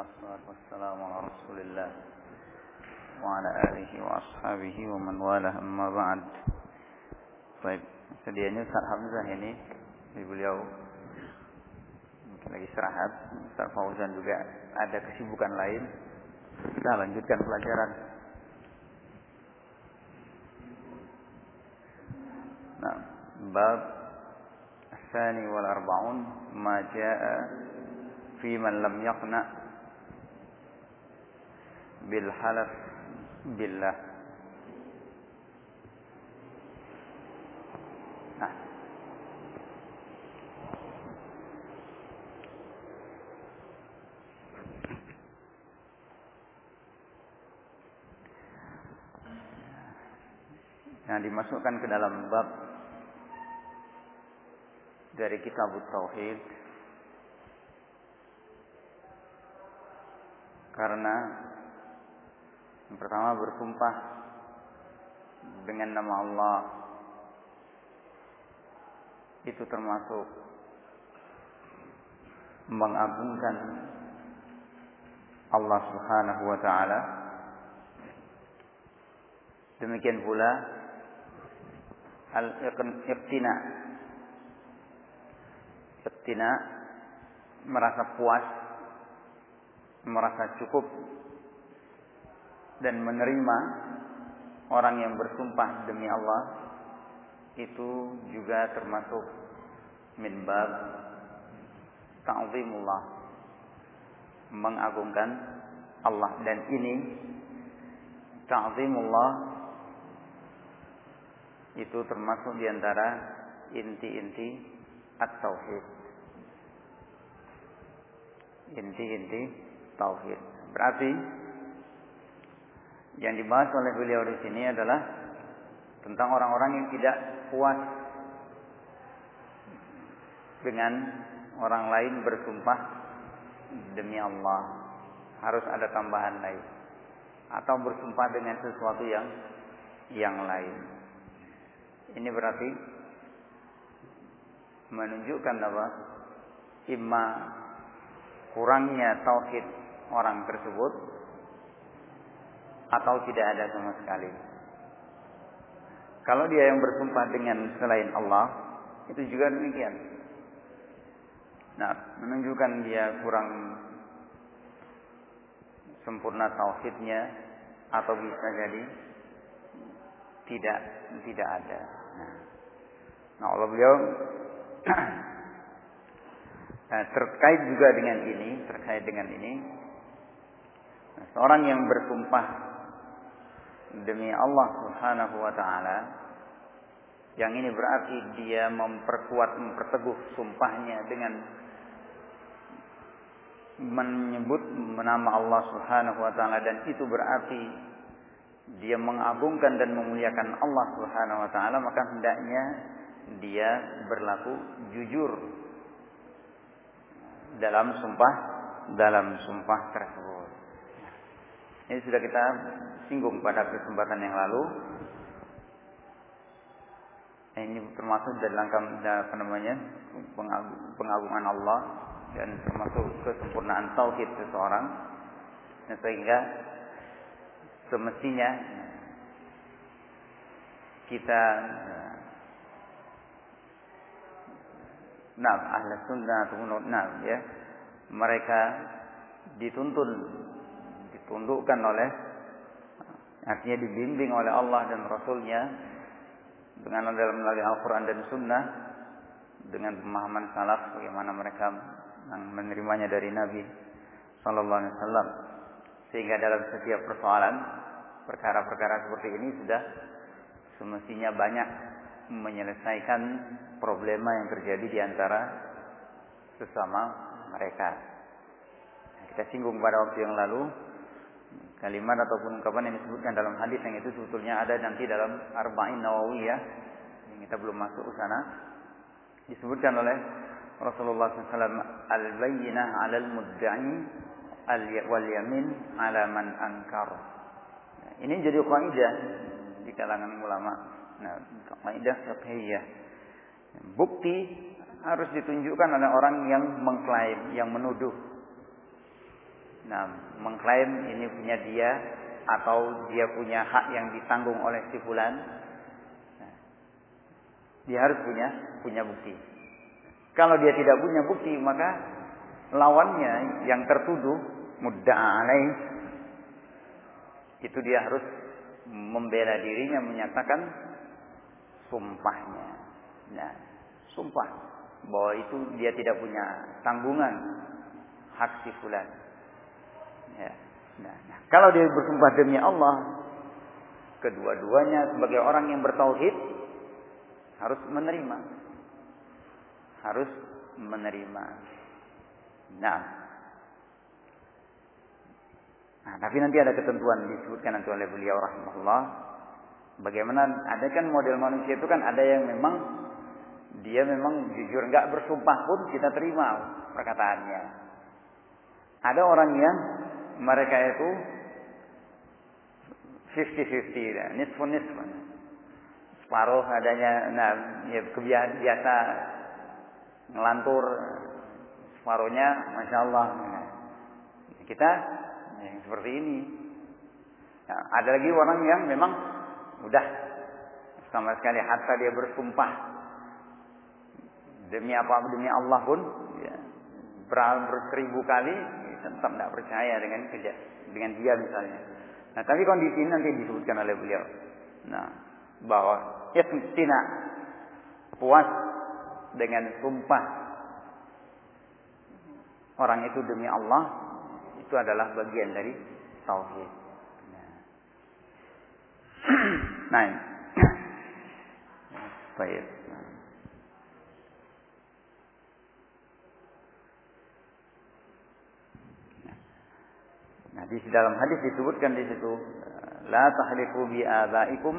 الله والصلاة والسلام على رسول الله وعلى آله وأصحابه ومن والاه أما بعد طيب sedianya Ustaz Hamzah ini di beliau mungkin lagi istirahat Ustaz Fauzan juga ada kesibukan lain kita lanjutkan pelajaran nah bab الثاني والأربعون ما جاء في من لم يقنع بالحلف بالله nah. yang dimasukkan ke dalam bab dari kitab tauhid karena yang pertama bersumpah dengan nama Allah. Itu termasuk mengagungkan Allah Subhanahu wa taala. Demikian pula al-iqtina. Iqtina merasa puas merasa cukup dan menerima orang yang bersumpah demi Allah itu juga termasuk min bab ta'zimullah mengagungkan Allah. Dan ini ta'zimullah itu termasuk di antara inti-inti at-tauhid. Inti-inti tauhid. Berarti yang dibahas oleh beliau di sini adalah tentang orang-orang yang tidak puas dengan orang lain bersumpah demi Allah. Harus ada tambahan lain atau bersumpah dengan sesuatu yang yang lain. Ini berarti menunjukkan apa? Imma kurangnya tauhid orang tersebut atau tidak ada sama sekali. Kalau dia yang bersumpah dengan selain Allah, itu juga demikian. Nah, menunjukkan dia kurang sempurna tauhidnya atau bisa jadi tidak tidak ada. Nah, nah Allah beliau nah, terkait juga dengan ini, terkait dengan ini, nah, seorang yang bersumpah demi Allah Subhanahu wa taala yang ini berarti dia memperkuat memperteguh sumpahnya dengan menyebut nama Allah Subhanahu wa taala dan itu berarti dia mengagungkan dan memuliakan Allah Subhanahu wa taala maka hendaknya dia berlaku jujur dalam sumpah dalam sumpah tersebut. Ini sudah kita singgung pada kesempatan yang lalu. Ini termasuk dalam apa namanya pengagungan Allah dan termasuk kesempurnaan tauhid seseorang. Nah, sehingga semestinya kita nah ahli sunnah atau nah ya mereka dituntun ditundukkan oleh artinya dibimbing oleh Allah dan Rasulnya dengan dalam melalui Al-Quran dan Sunnah dengan pemahaman salaf bagaimana mereka menerimanya dari Nabi Sallallahu Alaihi Wasallam sehingga dalam setiap persoalan perkara-perkara seperti ini sudah semestinya banyak menyelesaikan problema yang terjadi di antara sesama mereka. Kita singgung pada waktu yang lalu kalimat ataupun ungkapan yang disebutkan dalam hadis yang itu sebetulnya ada nanti dalam Arba'in Nawawiyah yang kita belum masuk ke sana disebutkan oleh Rasulullah SAW al-bayyinah 'alal mudda'i wal yamin 'ala man ankar. Nah, ini jadi kaidah di kalangan ulama. Nah, kaidah fiqhiyah. Bukti harus ditunjukkan oleh orang yang mengklaim, yang menuduh. Nah, mengklaim ini punya dia atau dia punya hak yang ditanggung oleh si fulan. Nah, dia harus punya punya bukti. Kalau dia tidak punya bukti, maka lawannya yang tertuduh mudda'a itu dia harus membela dirinya menyatakan sumpahnya. Nah, sumpah bahwa itu dia tidak punya tanggungan hak si fulan. Ya. Nah, nah, kalau dia bersumpah demi Allah, kedua-duanya sebagai orang yang bertauhid harus menerima. Harus menerima. Nah, Nah, tapi nanti ada ketentuan disebutkan nanti oleh beliau rahimahullah. Bagaimana ada kan model manusia itu kan ada yang memang dia memang jujur nggak bersumpah pun kita terima perkataannya. Ada orang yang mereka itu 50-50, ya, nisfun nisfun. Separuh adanya, nah, ya biasa ngelantur, separuhnya, masya Allah. Kita yang seperti ini. Nah, ada lagi orang yang memang udah sama sekali hatta dia bersumpah demi apa demi Allah pun ya, berseribu kali tetap tidak percaya dengan kerja dengan dia misalnya. Nah tapi kondisi ini nanti disebutkan oleh beliau. Nah bahwa ya tidak puas dengan sumpah orang itu demi Allah itu adalah bagian dari tauhid. Nah baik. Nah, di dalam hadis disebutkan di situ, la tahlifu bi abaikum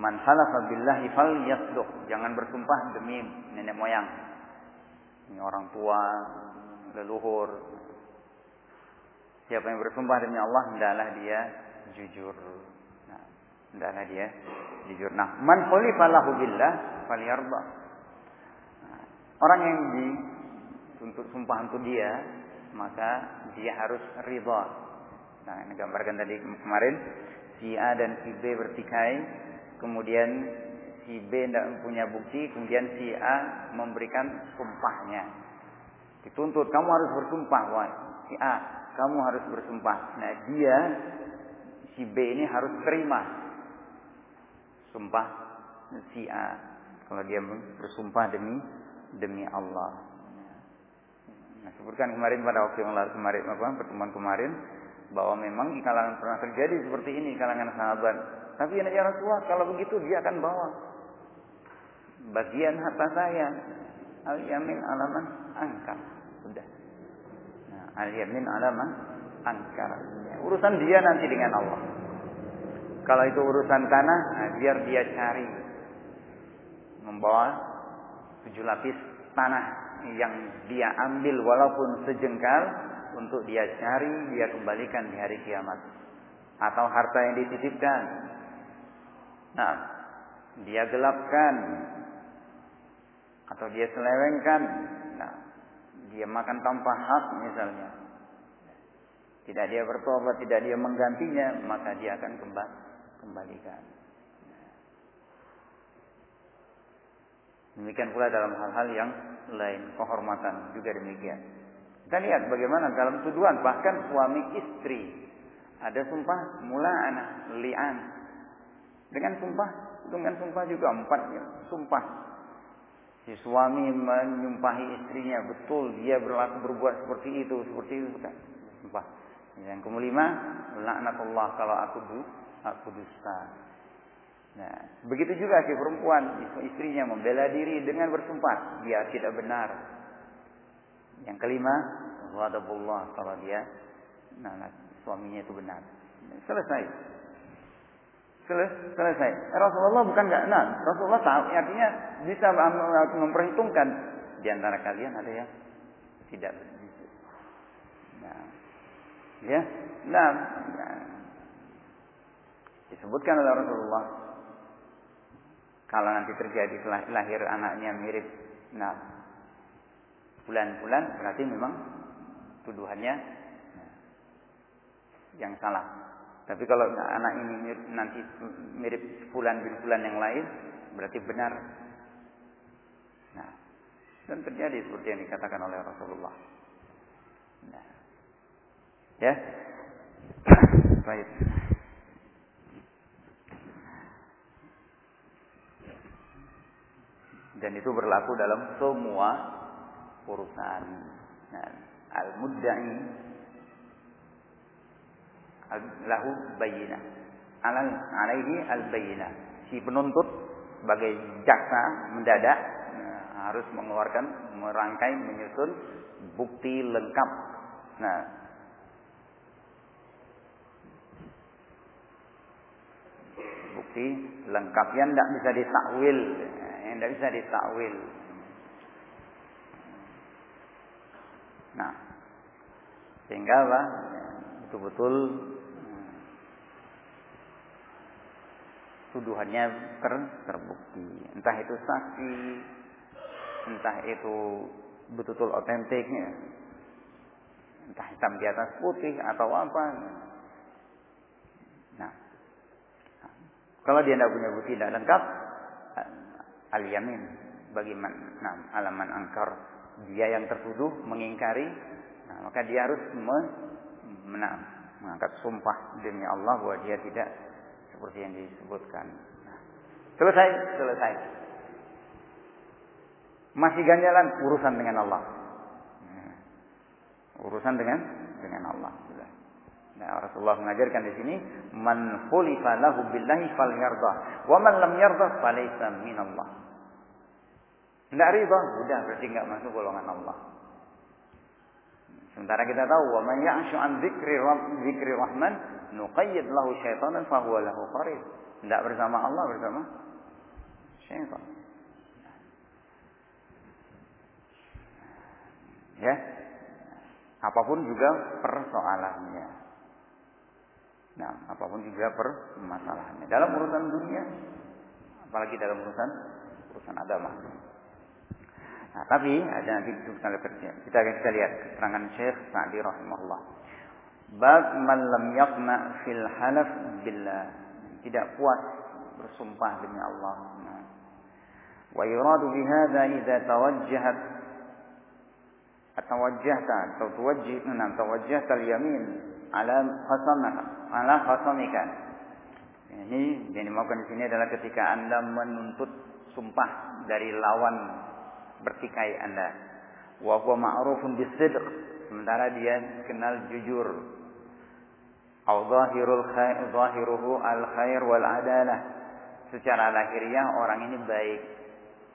man halafa billahi falyasduq. Jangan bersumpah demi nenek moyang. Ini orang tua, leluhur. Siapa yang bersumpah demi Allah, hendaklah dia jujur. Nah, hendaklah dia jujur. Nah, man khalifa lahu billah falyarda. Nah, orang yang dituntut sumpah untuk dia, maka dia harus ridha Nah, ini gambarkan tadi kemarin si A dan si B bertikai, kemudian si B tidak punya bukti, kemudian si A memberikan sumpahnya. Dituntut kamu harus bersumpah, wah si A kamu harus bersumpah. Nah dia si B ini harus terima sumpah si A kalau dia bersumpah demi demi Allah. Nah, sebutkan kemarin pada waktu yang lalu kemarin apa pertemuan kemarin bahwa memang di kalangan pernah terjadi seperti ini kalangan sahabat. Tapi ya Rasulullah kalau begitu dia akan bawa bagian harta saya al yamin alaman angkar sudah. Nah, al yamin alaman angkar. Ya, urusan dia nanti dengan Allah. Kalau itu urusan tanah, nah, biar dia cari membawa tujuh lapis tanah yang dia ambil walaupun sejengkal untuk dia cari, dia kembalikan di hari kiamat. Atau harta yang dititipkan. Nah, dia gelapkan. Atau dia selewengkan. Nah, dia makan tanpa hak misalnya. Tidak dia bertobat, tidak dia menggantinya, maka dia akan kembalikan. Demikian pula dalam hal-hal yang lain, kehormatan juga demikian. Kita lihat bagaimana dalam tuduhan bahkan suami istri. Ada sumpah mula anak lian. Dengan sumpah dengan sumpah juga empat ya, sumpah. Si suami menyumpahi istrinya betul dia berlaku berbuat seperti itu seperti itu kan sumpah. Yang kelima laknatullah kalau aku du aku dusta. Nah begitu juga si perempuan istrinya membela diri dengan bersumpah. Dia tidak benar yang kelima, ghadabullah kalau dia nah, nah, suaminya itu benar. Selesai. Selesai. Rasulullah bukan enggak nah, Rasulullah tahu artinya bisa memperhitungkan di antara kalian ada yang tidak Nah, ya. Nah, nah, disebutkan oleh Rasulullah kalau nanti terjadi lahir anaknya mirip nah bulan-bulan berarti memang tuduhannya yang salah. Tapi kalau anak ini nanti mirip fulan bin fulan yang lain, berarti benar. Nah, dan terjadi seperti yang dikatakan oleh Rasulullah. Nah. Ya. Baik. Dan itu berlaku dalam semua urusan. Nah, al-mudda'i lahu bayinah. Alal alaihi al-bayinah. Si penuntut sebagai jaksa mendadak nah, harus mengeluarkan, merangkai, menyusun bukti lengkap. Nah, bukti lengkap yang tidak bisa ditakwil, yang tidak bisa ditakwil. Nah, sehingga apa? Betul-betul tuduhannya ter, terbukti. Entah itu saksi, entah itu betul-betul otentiknya, entah hitam di atas putih atau apa. Nah, kalau dia tidak punya bukti tidak lengkap, al-yamin nah, alaman angkar dia yang tertuduh mengingkari, nah, maka dia harus menang, mengangkat sumpah demi Allah bahwa dia tidak seperti yang disebutkan. Nah, selesai, selesai. Masih ganjalan urusan dengan Allah. Nah, urusan dengan dengan Allah. Nah, Rasulullah mengajarkan di sini, "Man khulifa lahu billahi falyarda, wa man lam yarda falaysa min Allah." Tidak riba, sudah berarti enggak masuk golongan Allah. Sementara kita tahu, "Wa man ya'shu an dzikri dzikri rahman nuqayyid lahu syaitanan fahuwa lahu qarin." Tidak bersama Allah, bersama syaitan. Ya. Apa pun juga persoalannya. Nah, apa pun juga permasalahannya. Dalam urusan dunia, apalagi dalam urusan urusan agama. Nah, tapi ada nanti kita kita kita lihat keterangan Syekh Sa'di rahimahullah. Bab man lam yaqna fil halaf billah. Tidak puas bersumpah demi Allah. Nah. Wa yuradu bihadza idza tawajjahat atawajjahta atau tuwajjih nam tawajjahta al-yamin ala khasamah ala khasamika. Ini yang dimaukan di sini adalah ketika Anda menuntut sumpah dari lawan bertikai Anda. Wa huwa ma'rufun bisidq, sementara dia kenal jujur. Au zahirul khair, zahiruhu al khair wal adalah. Secara lahiriah orang ini baik,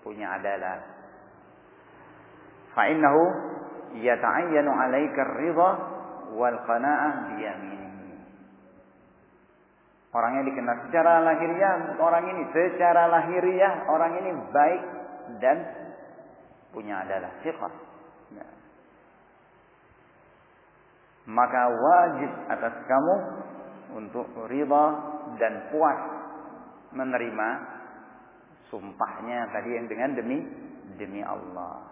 punya adalah. Fa innahu yata'ayyanu 'alaika ar-ridha wal qana'ah biyaminihi. Orang yang dikenal secara lahiriah, orang ini secara lahiriah orang ini baik dan punya adalah sifat. Nah. Maka wajib atas kamu untuk riba dan puas menerima sumpahnya tadi yang dengan demi demi Allah.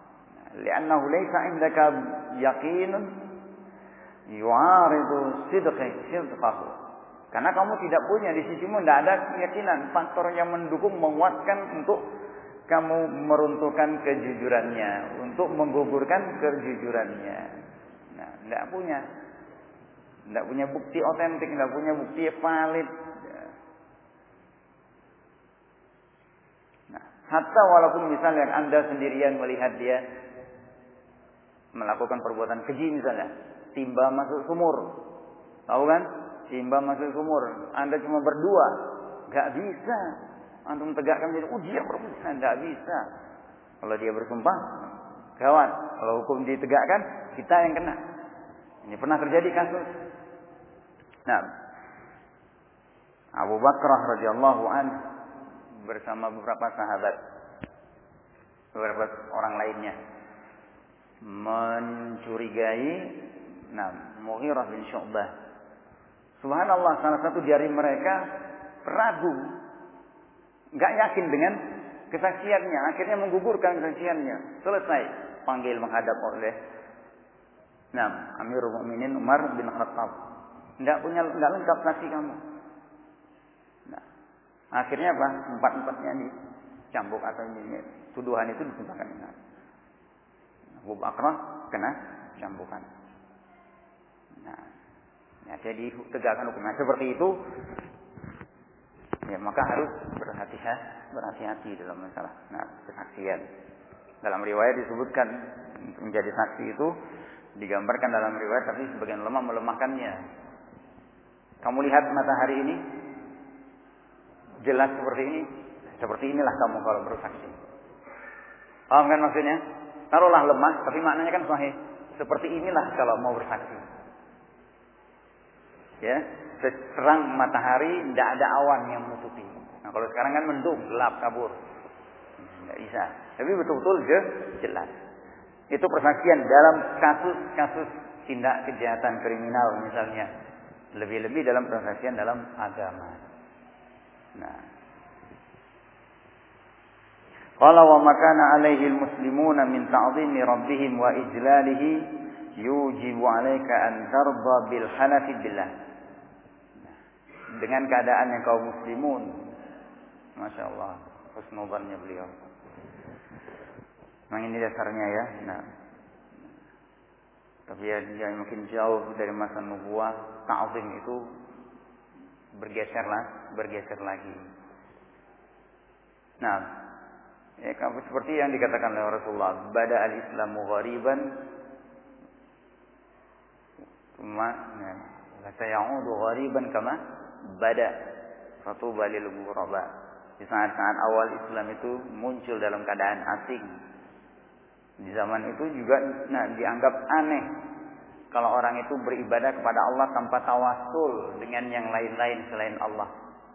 Liannahu laysa indaka yaqinun yu'aridu sidqi sidqahu. Karena kamu tidak punya di sisimu tidak ada keyakinan faktor yang mendukung menguatkan untuk kamu meruntuhkan kejujurannya, untuk menggugurkan kejujurannya. Nah, tidak punya. Tidak punya bukti otentik, tidak punya bukti valid. Nah, hatta walaupun misalnya Anda sendirian melihat dia melakukan perbuatan keji misalnya, timba masuk sumur. Tahu kan? Timba masuk sumur. Anda cuma berdua. Gak bisa. Antum tegakkan jadi, oh dia berzina. Gak bisa. Kalau dia bersumpah, gawat. Kalau hukum ditegakkan, kita yang kena. Ini pernah terjadi kasus. Nah, Abu Bakrah radhiyallahu an bersama beberapa sahabat, beberapa orang lainnya mencurigai nah Mughirah bin Syu'bah. Subhanallah salah satu dari mereka ragu, nggak yakin dengan kesaksiannya, akhirnya menggugurkan kesaksiannya. Selesai, panggil menghadap oleh Nah, Amirul Mukminin Umar bin Khattab. Tidak punya, tidak lengkap saksi kamu. Nah, akhirnya apa? Empat-empatnya dicambuk atau ini, tuduhan itu ditimpakan. Nah, Abu Bakrah kena cambukan. Nah, ya, jadi tegakkan hukumnya seperti itu. Ya, maka harus berhati-hati, berhati-hati dalam masalah nah, kesaksian. Dalam riwayat disebutkan menjadi saksi itu digambarkan dalam riwayat tapi sebagian lemah melemahkannya. Kamu lihat matahari ini jelas seperti ini, seperti inilah kamu kalau bersaksi. Paham kan maksudnya? Taruhlah lemah, tapi maknanya kan sahih. Seperti inilah kalau mau bersaksi. Ya, terang matahari, tidak ada awan yang menutupi. Nah, kalau sekarang kan mendung, gelap, kabur. Tidak bisa. Tapi betul-betul jelas. Itu persaksian dalam kasus-kasus tindak kejahatan kriminal misalnya. Lebih-lebih dalam persaksian dalam agama. Nah. Qala wa makana alaihi almuslimuna min ta'zimi rabbihim wa ijlalihi yujibu alaika an tarda bil hanafi billah. Nah. Dengan keadaannya kaum muslimun. Masya Allah. Husnubannya beliau. Memang ini dasarnya ya. Nah. Tapi ya, ya mungkin jauh dari masa nubuah, ta'zim itu bergeser lah, bergeser lagi. Nah, ya, seperti yang dikatakan oleh Rasulullah, bada al-Islamu ghariban Cuma, ya, sayaudu ghariban kama bada fatuba lil ghuraba. Di saat-saat awal Islam itu muncul dalam keadaan asing, di zaman itu juga nah, dianggap aneh kalau orang itu beribadah kepada Allah tanpa tawasul dengan yang lain-lain selain Allah.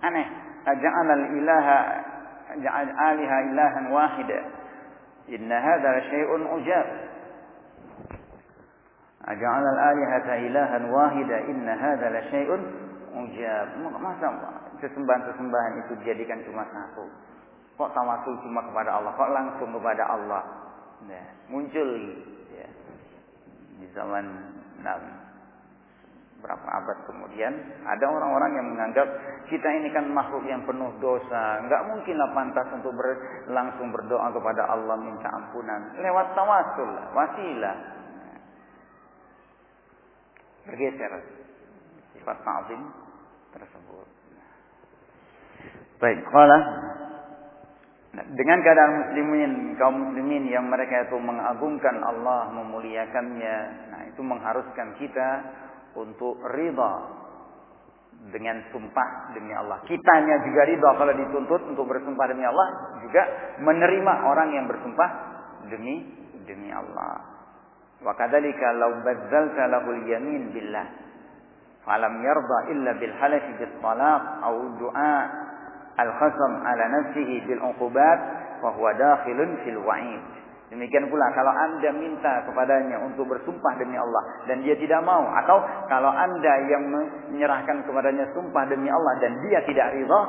Aneh. Aja'al ilaha ja'al aliha ilahan wahida. Inna hadha syai'un ujab. Aja'al al-alihata ilahan wahida. Inna hadha syai'un ujab. Masa sesembahan-sesembahan itu dijadikan cuma satu? Kok tawasul cuma kepada Allah? Kok langsung kepada Allah? ya, muncul ya, di zaman nah, berapa abad kemudian ada orang-orang yang menganggap kita ini kan makhluk yang penuh dosa nggak mungkinlah pantas untuk ber, langsung berdoa kepada Allah minta ampunan lewat tawasul wasilah bergeser sifat ta'zim tersebut baik kalau dengan keadaan muslimin, kaum muslimin yang mereka itu mengagungkan Allah, memuliakannya, nah itu mengharuskan kita untuk ridha dengan sumpah demi Allah. Kitanya juga ridha kalau dituntut untuk bersumpah demi Allah, juga menerima orang yang bersumpah demi demi Allah. Wa kadzalika law bazzalta lahul yamin billah falam yarda illa bil halafi bis talaq au du'a al-khasam ala nafsihi bil uqubat fa huwa dakhilun fil wa'id. Demikian pula kalau Anda minta kepadanya untuk bersumpah demi Allah dan dia tidak mau atau kalau Anda yang menyerahkan kepadanya sumpah demi Allah dan dia tidak ridha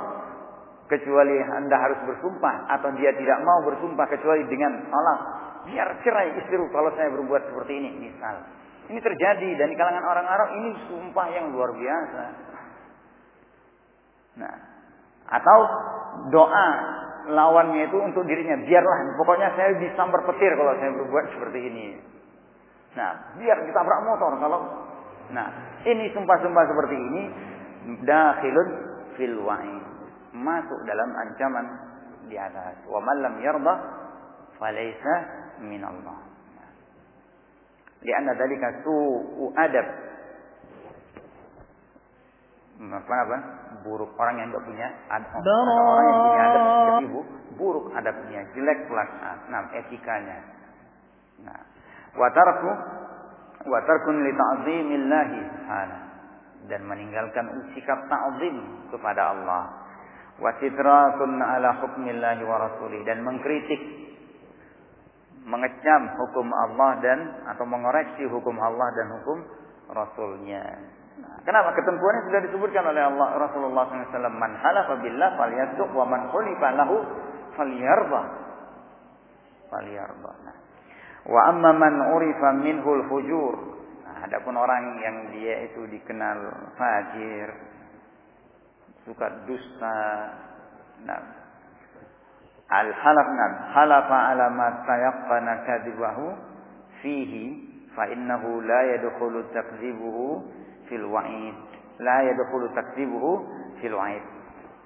kecuali Anda harus bersumpah atau dia tidak mau bersumpah kecuali dengan salah biar cerai istriku kalau saya berbuat seperti ini misal ini terjadi dan di kalangan orang Arab ini sumpah yang luar biasa nah atau doa lawannya itu untuk dirinya. Biarlah, pokoknya saya bisa berpetir kalau saya berbuat seperti ini. Nah, biar ditabrak motor kalau Nah, ini sumpah-sumpah seperti ini dakhilun fil wa'id. Masuk dalam ancaman di atas. Wa man lam yarda falaysa min Allah. Lianna dalika su'u adab apa apa? Buruk orang yang tidak punya ada orang yang punya adab ibu buruk adabnya jelek pelaksanaan nah etikanya. Nah watarku watarkun li ta'zimillahi subhanahu. Dan meninggalkan sikap ta'zim kepada Allah. Wasitratun ala hukmillahi wa rasulih. Dan mengkritik mengecam hukum Allah dan atau mengoreksi hukum Allah dan hukum Rasulnya Kenapa? Ketentuannya sudah disebutkan oleh Allah Rasulullah SAW. Man halafa billah falyasduq wa man khulifa lahu falyarba. Falyarba. Nah. Wa amma man urifa minhul fujur. Nah, Nah, adapun orang yang dia itu dikenal fajir, suka dusta, nah, al halaf nam halafa ala ma tayaqqana kadibahu fihi fa innahu la yadkhulu takdzibuhu fil wa'id. La yadkhulu takdzibuhu fil wa'id.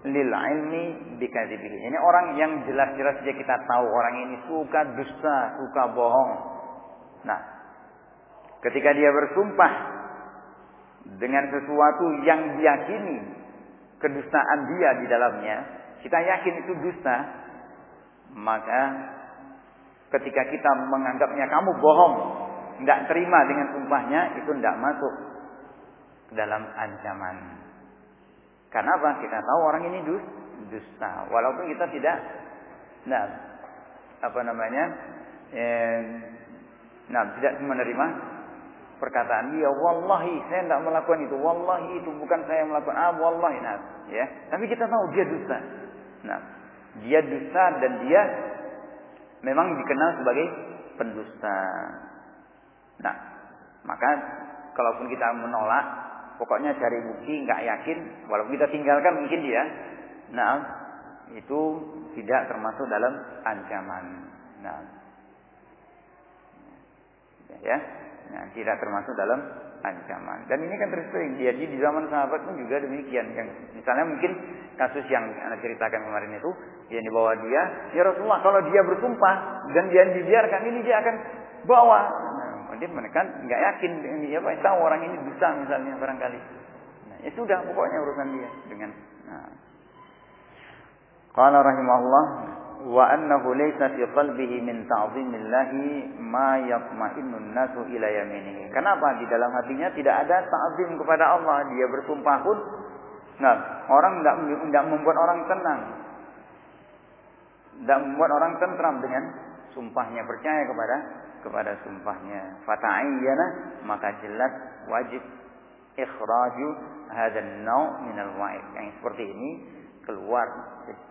Lil ilmi bikadzibihi ini orang yang jelas-jelas dia kita tahu orang ini suka dusta suka bohong. Nah ketika dia bersumpah dengan sesuatu yang diyakini kedustaan dia di dalamnya kita yakin itu dusta maka ketika kita menganggapnya kamu bohong, tidak terima dengan sumpahnya, itu tidak masuk dalam ancaman. Karena apa? Kita tahu orang ini dus, dusta. Walaupun kita tidak, nah, apa namanya, eh, nah, tidak menerima perkataan dia, wallahi saya tidak melakukan itu, wallahi itu bukan saya melakukan, ah wallahi, nah, ya. Tapi kita tahu dia dusta. Nah, dia dusta dan dia memang dikenal sebagai pendusta. Nah, maka kalaupun kita menolak, pokoknya cari bukti, nggak yakin, walaupun kita tinggalkan mungkin dia, nah itu tidak termasuk dalam ancaman. Nah, ya, nah, tidak termasuk dalam ancaman. Dan ini kan terus sering jadi di zaman sahabat pun juga demikian. Yang misalnya mungkin kasus yang anda ceritakan kemarin itu, yang dibawa dia, ya Rasulullah kalau dia bersumpah dan dia dibiarkan ini dia akan bawa. Nah, dia menekan nggak yakin ini apa tahu orang ini bisa misalnya barangkali. Nah, ya sudah pokoknya urusan dia dengan. Nah. Qala rahimahullah wa annahu laysa fi qalbihi min ta'zimillahi ma yatma'innu nasu ila yaminihi. Kenapa di dalam hatinya tidak ada ta'zim kepada Allah? Dia bersumpah pun nah, orang tidak tidak membuat orang tenang. Tidak membuat orang tentram dengan sumpahnya percaya kepada kepada sumpahnya. Fata'ayyana maka jelas wajib ikhraju hadzal nau' min al-wa'id. Yang seperti ini keluar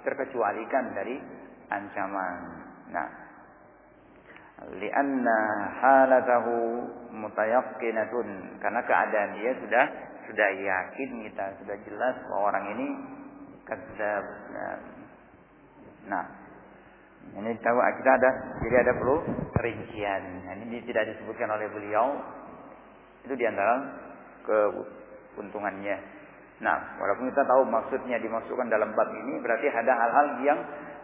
terkecualikan dari ancaman. Nah, lianna halatahu mutayaqqinatun karena keadaan dia sudah sudah yakin kita sudah jelas bahwa orang ini kadzab. Nah, ini tahu kita ada jadi ada perlu rincian. Nah, ini tidak disebutkan oleh beliau. Itu di antara keuntungannya. Nah, walaupun kita tahu maksudnya dimasukkan dalam bab ini berarti ada hal-hal yang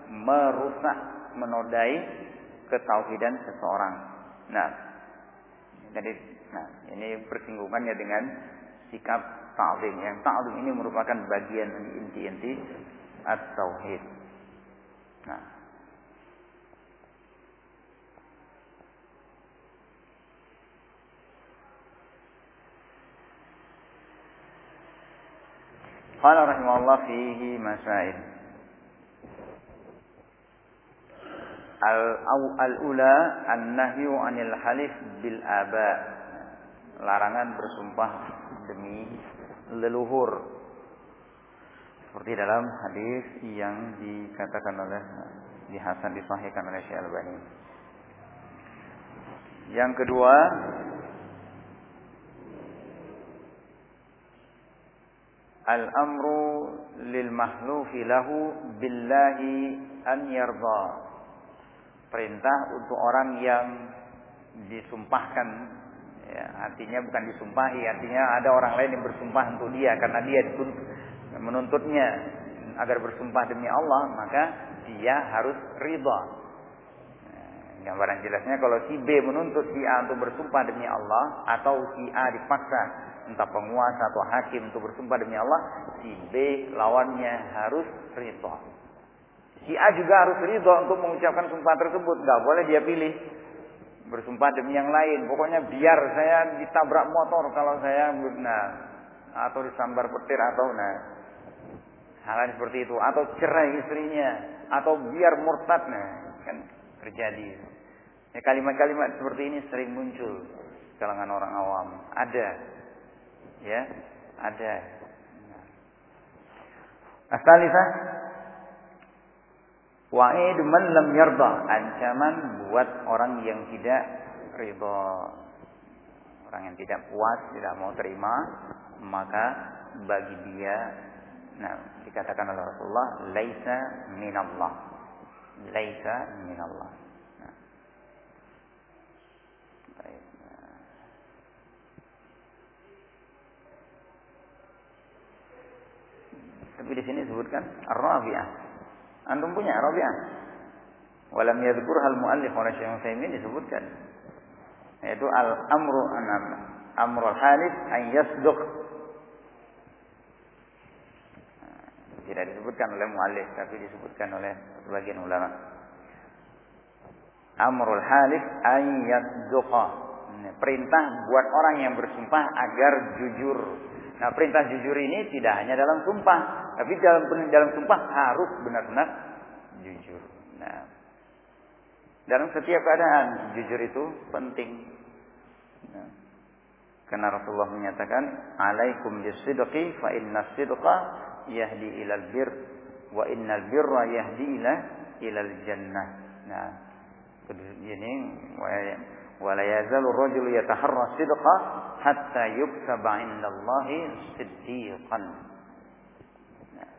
merusak, menodai ketauhidan seseorang. Nah, jadi nah, ini persinggungannya dengan sikap ta'zim. Yang ta'zim ini merupakan bagian inti-inti at-tauhid. Nah, Qala rahimahullah fihi masail. Al-ula an-nahyu 'anil halif bil aba. Larangan bersumpah demi leluhur. Seperti dalam hadis yang dikatakan oleh di Hasan disahihkan oleh Syekh Al-Albani. Yang kedua, Al-amru lil mahlufi lahu billahi an yarda perintah untuk orang yang disumpahkan. Ya, artinya bukan disumpahi artinya ada orang lain yang bersumpah untuk dia karena dia menuntutnya. Agar bersumpah demi Allah maka dia harus ridha. Yang barang jelasnya kalau si B menuntut si A untuk bersumpah demi Allah atau si A dipaksa entah penguasa atau hakim untuk bersumpah demi Allah si B lawannya harus ridha Si A juga harus ridho untuk mengucapkan sumpah tersebut. Gak boleh dia pilih. Bersumpah demi yang lain. Pokoknya biar saya ditabrak motor kalau saya nah atau disambar petir atau nah hal seperti itu atau cerai istrinya atau biar murtad nah kan terjadi. Ya kalimat-kalimat seperti ini sering muncul kalangan orang awam. Ada. Ya, ada. Nah. Asalifah Wa'id man lam. Ancaman buat orang yang tidak ridha. Orang yang tidak puas, tidak mau terima, maka bagi dia nah dikatakan oleh Rasulullah laisa minallah. Laisa minallah. Nah. Baik. Tapi di sini disebutkan Ar-Rabi'ah. Antum punya Ar-Rabi'ah? Walam yadhkur hal muallif oleh Syekh ini disebutkan. Yaitu al-amru anam amrul halif an yasduq. Tidak disebutkan oleh muallif tapi disebutkan oleh sebagian ulama. Amrul halif an yasduqa perintah buat orang yang bersumpah agar jujur nah perintah jujur ini tidak hanya dalam sumpah tapi dalam dalam sumpah harus benar-benar jujur nah dalam setiap keadaan jujur itu penting Nah. Karena Rasulullah menyatakan, "Alaikum bisidqi fa inna sidqa yahdi ilal bir wa innal birra yahdi ila ilal jannah." Nah, ini wa la yazalu rajulu yataharra sidqa hatta yuktaba 'indallahi siddiqan. Nah.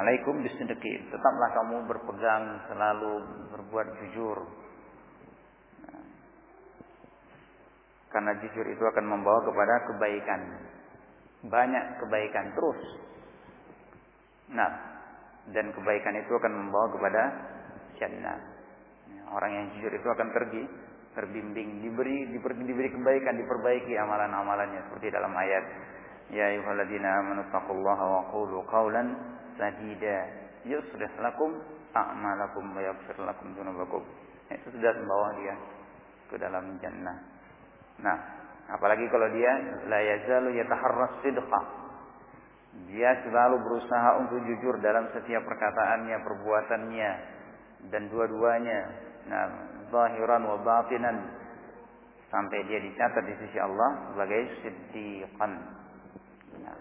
Alaikum bisidqi. Tetaplah kamu berpegang selalu berbuat jujur Karena jujur itu akan membawa kepada kebaikan. Banyak kebaikan terus. Nah, dan kebaikan itu akan membawa kepada jannah. Orang yang jujur itu akan pergi terbimbing, diberi diberi, diberi kebaikan, diperbaiki amalan-amalannya seperti dalam ayat Ya ayyuhalladzina amanu taqullaha wa qulu qawlan sadida yuslih lakum a'malakum wa yaghfir lakum dzunubakum. Itu sudah membawa dia ke dalam jannah. Nah, apalagi kalau dia la yazalu yataharras sidqa. Dia selalu berusaha untuk jujur dalam setiap perkataannya, perbuatannya dan dua-duanya. Nah, zahiran wa batinan sampai dia dicatat di sisi Allah sebagai siddiqan. Nah,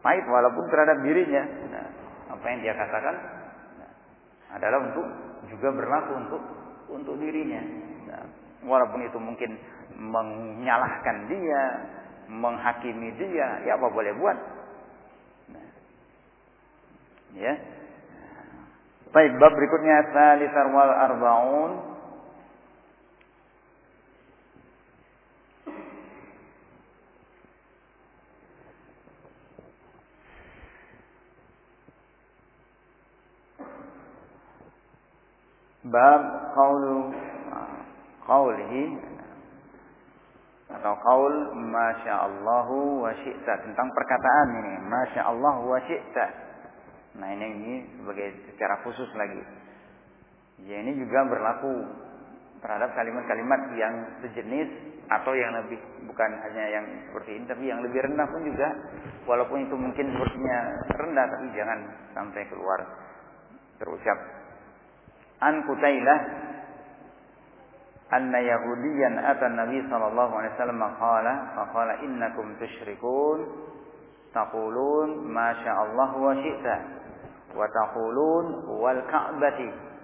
pahit walaupun terhadap dirinya. Nah, apa yang dia katakan nah, adalah untuk juga berlaku untuk untuk dirinya. Nah, walaupun itu mungkin menyalahkan dia, menghakimi dia, ya apa boleh buat. Nah. Ya. Baik, bab berikutnya Salisar wal Arbaun. Bab qaulu qaulihi. Atau kaul masya Allahu wa syi'ta. Tentang perkataan ini masya Allah wa syi'ta nah ini, ini sebagai secara khusus lagi. Ya ini juga berlaku terhadap kalimat-kalimat yang sejenis atau yang lebih bukan hanya yang seperti ini tapi yang lebih rendah pun juga. Walaupun itu mungkin sepertinya rendah tapi jangan sampai keluar terucap. An kutailah anna yahudiyan ata nabi sallallahu alaihi wasallam qala faqala innakum tusyrikun taqulun ma Allah wa syi'ta wal ka'bati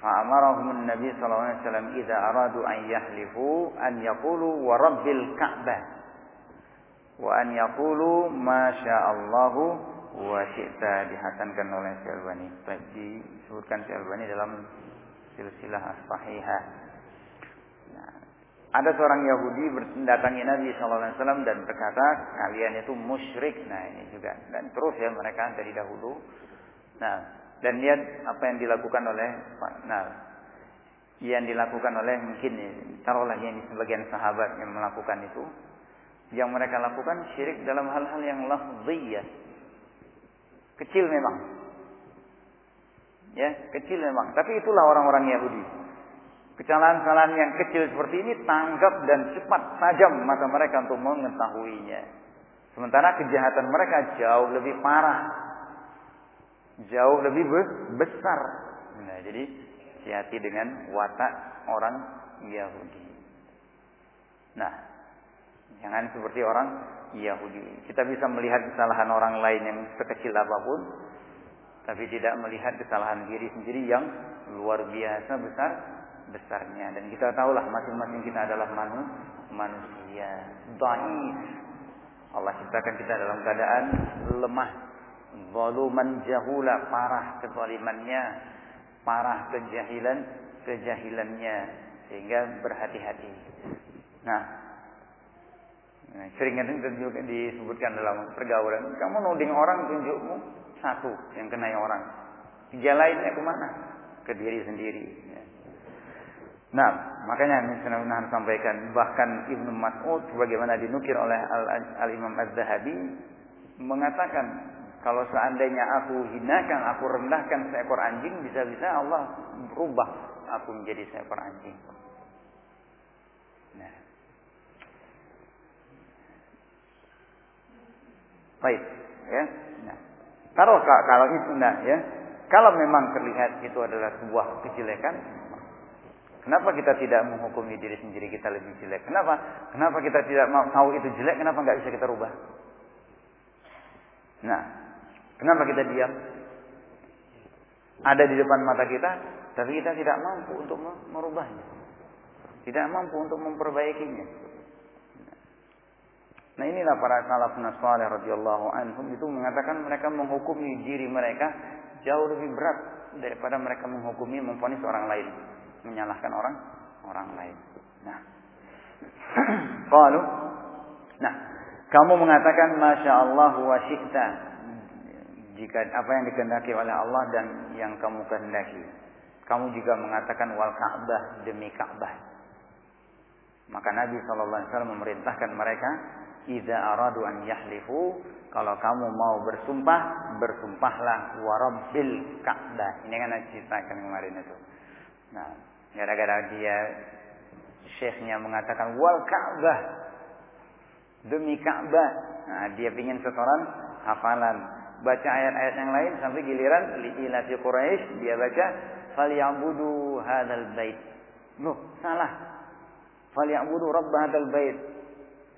فأمرهم النبي صلى الله عليه وسلم إذا أرادوا أن يحلفوا أن يقولوا ورب الكعبة وأن يقولوا ما شاء الله وشئت dihasankan oleh Syalbani. Baik disebutkan Syalbani dalam silsilah sahihah. Ada seorang Yahudi mendatangi Nabi SAW dan berkata, kalian itu musyrik. Nah ini juga. Dan terus ya mereka dari dahulu. Nah, dan lihat apa yang dilakukan oleh, nah, yang dilakukan oleh mungkin taruhlah yang sebagian sahabat yang melakukan itu. Yang mereka lakukan syirik dalam hal-hal yang lafziyah. Kecil memang. Ya, kecil memang. Tapi itulah orang-orang Yahudi. Kesalahan-kesalahan yang kecil seperti ini tanggap dan cepat tajam mata mereka untuk mengetahuinya. Sementara kejahatan mereka jauh lebih parah. Jauh lebih besar. Nah, jadi hati-hati dengan watak orang Yahudi. Nah, jangan seperti orang Yahudi. Kita bisa melihat kesalahan orang lain yang sekecil apa pun, tapi tidak melihat kesalahan diri sendiri yang luar biasa besar besarnya. Dan kita tahulah masing-masing kita adalah manu, manusia. Dhaif Allah ciptakan kita dalam keadaan lemah zaluman jahula parah kezalimannya parah kejahilan kejahilannya sehingga berhati-hati. Nah sering juga disebutkan dalam pergaulan kamu nuding orang tunjukmu satu yang kenai orang. Tiga lainnya ke mana? Ke diri sendiri Nah, makanya misalnya sampaikan bahkan Ibnu Mas'ud bagaimana dinukir oleh Al-Imam Al Az-Zahabi mengatakan kalau seandainya aku hinakan, aku rendahkan seekor anjing, bisa-bisa Allah berubah aku menjadi seekor anjing. Nah. Baik, ya. Nah. Kalau kalau itu nah ya, kalau memang terlihat itu adalah sebuah kejelekan, Kenapa kita tidak menghukumi diri sendiri kita lebih jelek? Kenapa? Kenapa kita tidak mau tahu itu jelek? Kenapa nggak bisa kita rubah? Nah, kenapa kita diam? Ada di depan mata kita, tapi kita tidak mampu untuk merubahnya. Tidak mampu untuk memperbaikinya. Nah inilah para salafun salih radhiyallahu anhum itu mengatakan mereka menghukumi diri mereka jauh lebih berat daripada mereka menghukumi memfonis orang lain menyalahkan orang orang lain. Nah, kalau nah, kamu mengatakan masya Allah wa jika apa yang dikehendaki oleh Allah dan yang kamu kehendaki. Kamu juga mengatakan wal Ka'bah demi Ka'bah. Maka Nabi SAW memerintahkan mereka, "Idza aradu an yahlifu, kalau kamu mau bersumpah, bersumpahlah warabbil Ka'bah." Ini kan ceritakan kemarin itu. Nah, Gara-gara dia syekhnya mengatakan wal Ka'bah demi Ka'bah. Nah, dia ingin setoran hafalan. Baca ayat-ayat yang lain sampai giliran li ilati Quraisy dia baca falyabudu hadzal bait. Loh, salah. Falyabudu rabb hadzal bait.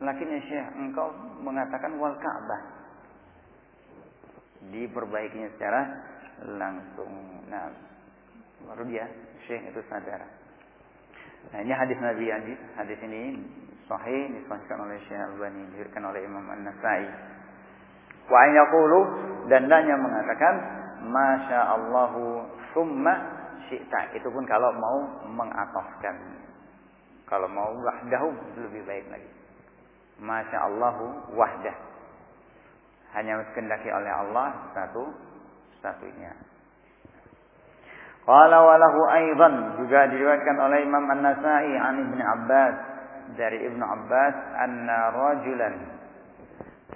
Lakin ya Syekh, engkau mengatakan wal Ka'bah. Diperbaikinya secara langsung. Nah, baru dia Syekh itu sadar. Nah ini hadis Nabi hadis, hadis ini sahih disahihkan oleh Syekh Al-Bani, diberikan oleh Imam An-Nasai. Wa an yaqulu dan danya mengatakan Masya Allahu summa syi'ta. Itu pun kalau mau mengatofkan. Kalau mau wahdahu lebih baik lagi. Masya Allahu wahdah. Hanya kendaki oleh Allah satu satunya. Qala walahu aidan juga diriwayatkan oleh Imam An-Nasa'i an Ibn Abbas dari Ibnu Abbas anna rajulan.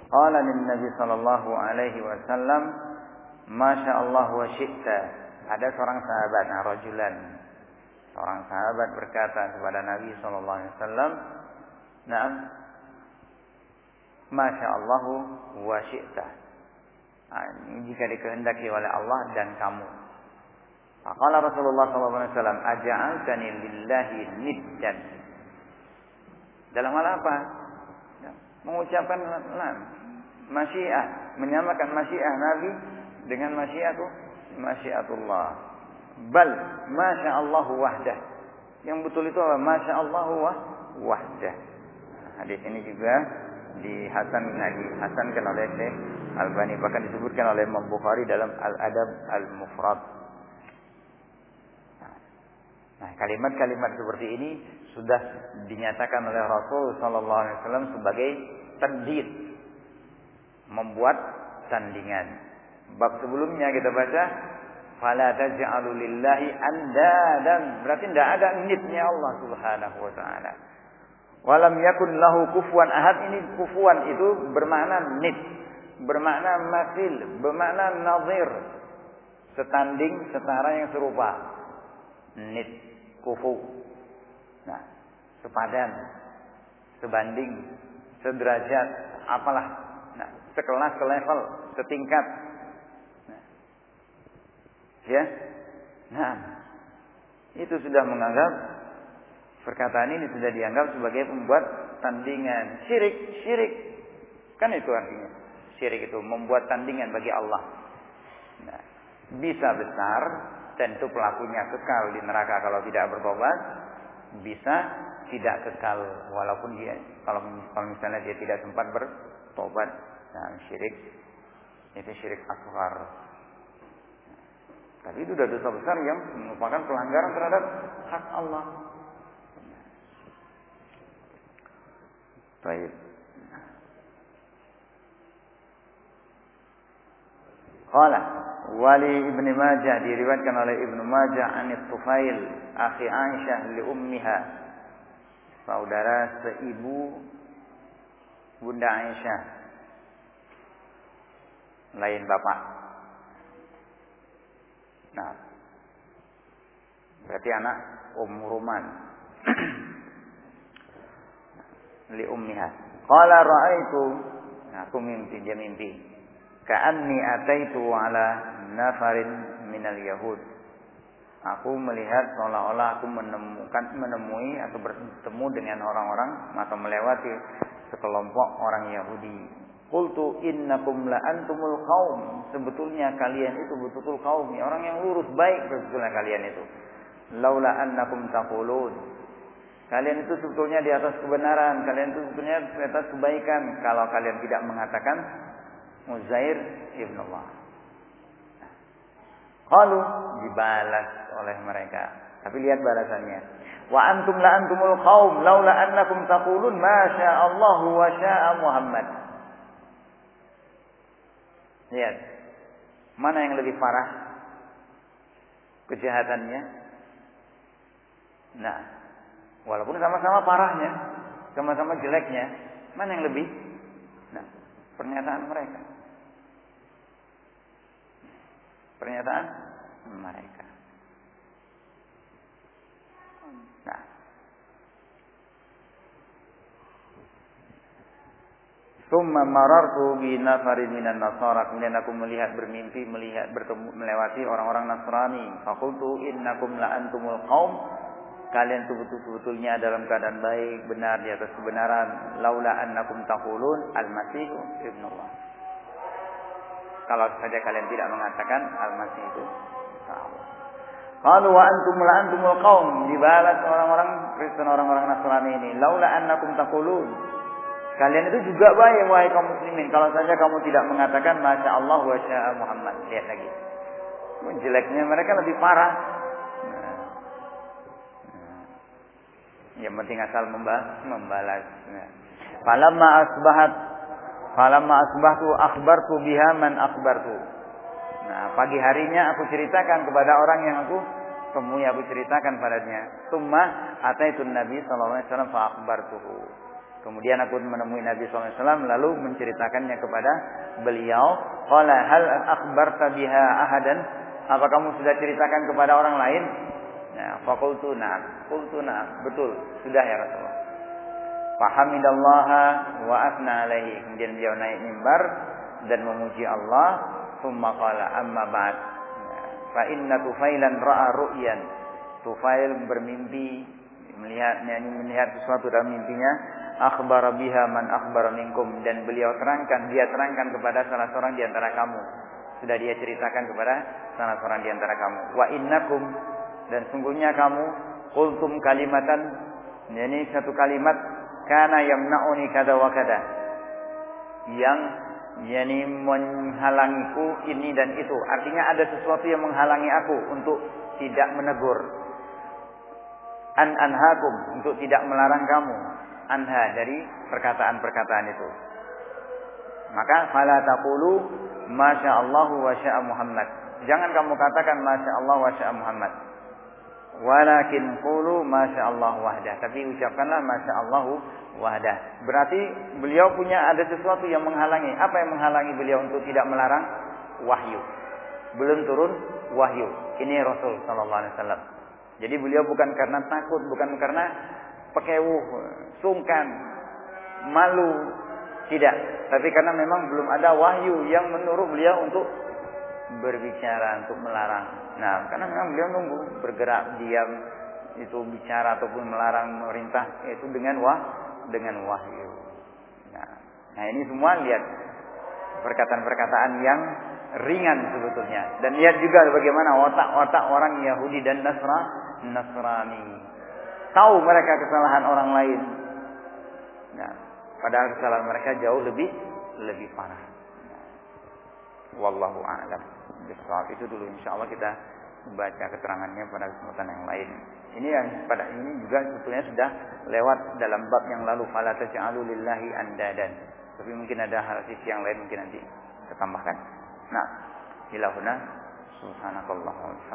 Qala lin Nabi sallallahu alaihi wasallam Masya Allah wa syi'ta. Ada seorang sahabat nah rajulan. Seorang sahabat berkata kepada Nabi sallallahu alaihi wasallam Naam Masya Allah wa syi'ta. Nah, jika dikehendaki oleh Allah dan kamu Faqala Rasulullah SAW, Aja'altani lillahi niddan. Dalam hal apa? Ya, mengucapkan masyiah. Menyamakan masyiah Nabi dengan masyiatu masyiatullah. Bal, Masya Allahu wahdah. Yang betul itu apa? Masya Allahu wahdah. Hadis ini juga dihasan dihasankan oleh Syekh Albani bahkan disebutkan oleh Imam Bukhari dalam Al-Adab Al-Mufrad Nah, kalimat-kalimat seperti ini sudah dinyatakan oleh Rasul Sallallahu Alaihi Wasallam sebagai tandid, membuat tandingan. Bab sebelumnya kita baca, fala taj'alu lillahi andadan. Berarti tidak ada nidnya Allah Subhanahu wa taala. Walam yakun lahu kufuwan ahad ini kufuwan itu bermakna nid, bermakna masil, bermakna nazir, setanding, setara yang serupa. Nid kufu. Nah, sepadan, sebanding, sederajat, apalah. Nah, sekelas, selevel, setingkat. Nah. Ya. Nah, itu sudah menganggap perkataan ini sudah dianggap sebagai pembuat tandingan syirik, syirik. Kan itu artinya. Syirik itu membuat tandingan bagi Allah. Nah, bisa besar, tentu pelakunya kekal di neraka kalau tidak bertobat, bisa tidak kekal walaupun dia kalau kalau misalnya dia tidak sempat bertobat. Nah syirik itu syirik asghar tapi itu sudah dosa besar yang merupakan pelanggaran terhadap hak Allah. Baik. Qala Wali Ibnu Majah diriwayatkan oleh Ibnu Majah an Tufail akhi Aisyah li ummiha saudara seibu Bunda Aisyah lain bapak. Nah, berarti anak Um Ruman li ummiha. Qala ra'aitu aku mimpi dia mimpi ka'anni ataitu ala nafarin minal yahud aku melihat seolah-olah aku menemukan menemui atau bertemu dengan orang-orang atau melewati sekelompok orang Yahudi. Qultu innakum la antumul qaum. Sebetulnya kalian itu betul-betul kaum, ya, orang yang lurus baik sebetulnya kalian itu. Laula annakum taqulun. Kalian itu sebetulnya di atas kebenaran, kalian itu sebetulnya di atas kebaikan kalau kalian tidak mengatakan Muzair ibn Allah. Kalau dibalas oleh mereka. Tapi lihat balasannya. Wa antum la antumul qaum laula annakum taqulun ma Allah wa syaa Muhammad. Lihat. Mana yang lebih parah kejahatannya? Nah, walaupun sama-sama parahnya, sama-sama jeleknya, mana yang lebih? Nah, pernyataan mereka. Pernyataan mereka. Nah. Summa marartu bi nafarin minan nasara. Kemudian aku melihat bermimpi melihat bertemu melewati orang-orang Nasrani. Fakultu innakum la antumul qaum. Kalian sebetulnya dalam keadaan baik, benar di atas kebenaran. Laula annakum taqulun al-Masih ibnullah. Kalau saja kalian tidak mengatakan Al-Masih itu Allah. Kalau wa antum la antumul qaum dibalas orang-orang Kristen orang-orang Nasrani ini. Laula annakum taqulun. Kalian itu juga baik wahai kaum muslimin kalau saja kamu tidak mengatakan masya Allah wa syaa Muhammad. Lihat lagi. Jeleknya mereka lebih parah. Yang penting asal membalas. Nah. Falamma asbahat Falamma asbahtu akhbartu biha man akhbartu. Nah, pagi harinya aku ceritakan kepada orang yang aku temui, aku ceritakan padanya. Summa ataitu Nabi sallallahu alaihi wasallam fa akhbartuhu. Kemudian aku menemui Nabi wasallam lalu menceritakannya kepada beliau. Qala hal akhbarta biha ahadan? Apa kamu sudah ceritakan kepada orang lain? Nah, fakultu na'am. Qultu na'am. Betul, sudah ya Rasulullah. Fahamidallaha wa asna alaihi. Kemudian beliau naik mimbar dan memuji Allah. Summa qala amma ba'd. Fa inna Tufailan ra'a ru'yan. Tufail bermimpi melihat melihat sesuatu dalam mimpinya akhbara biha man akhbara minkum dan beliau terangkan dia terangkan kepada salah seorang di antara kamu sudah dia ceritakan kepada salah seorang di antara kamu wa innakum dan sungguhnya kamu qultum kalimatan ini satu kalimat kana yamna'uni kada wa kada. Yang yani menghalangiku ini dan itu. Artinya ada sesuatu yang menghalangi aku untuk tidak menegur. An anhakum untuk tidak melarang kamu. Anha dari perkataan-perkataan itu. Maka fala taqulu masya Allah wa syaa Muhammad. Jangan kamu katakan masya Allah wa syaa Muhammad Walakin qulu masya Allah wahdah. Tapi ucapkanlah masya Allah wahdah. Berarti beliau punya ada sesuatu yang menghalangi. Apa yang menghalangi beliau untuk tidak melarang? Wahyu. Belum turun wahyu. Ini Rasul Sallallahu Alaihi Wasallam. Jadi beliau bukan karena takut, bukan karena pekewuh, sungkan, malu, tidak. Tapi karena memang belum ada wahyu yang menurut beliau untuk berbicara untuk melarang. Nah, karena memang beliau nunggu bergerak diam itu bicara ataupun melarang merintah itu dengan wah dengan wahyu. Nah, nah ini semua lihat perkataan-perkataan yang ringan sebetulnya. Dan lihat juga bagaimana watak-watak orang Yahudi dan Nasra, Nasrani. Tahu mereka kesalahan orang lain. Nah, padahal kesalahan mereka jauh lebih lebih parah. Nah, wallahu a'lam. Soal itu dulu insya Allah kita baca keterangannya pada kesempatan yang lain. Ini yang pada ini juga sebetulnya sudah lewat dalam bab yang lalu fala taj'alu lillahi andadan. Tapi mungkin ada hal sisi yang lain mungkin nanti kita tambahkan. Nah, ilahuna subhanakallahumma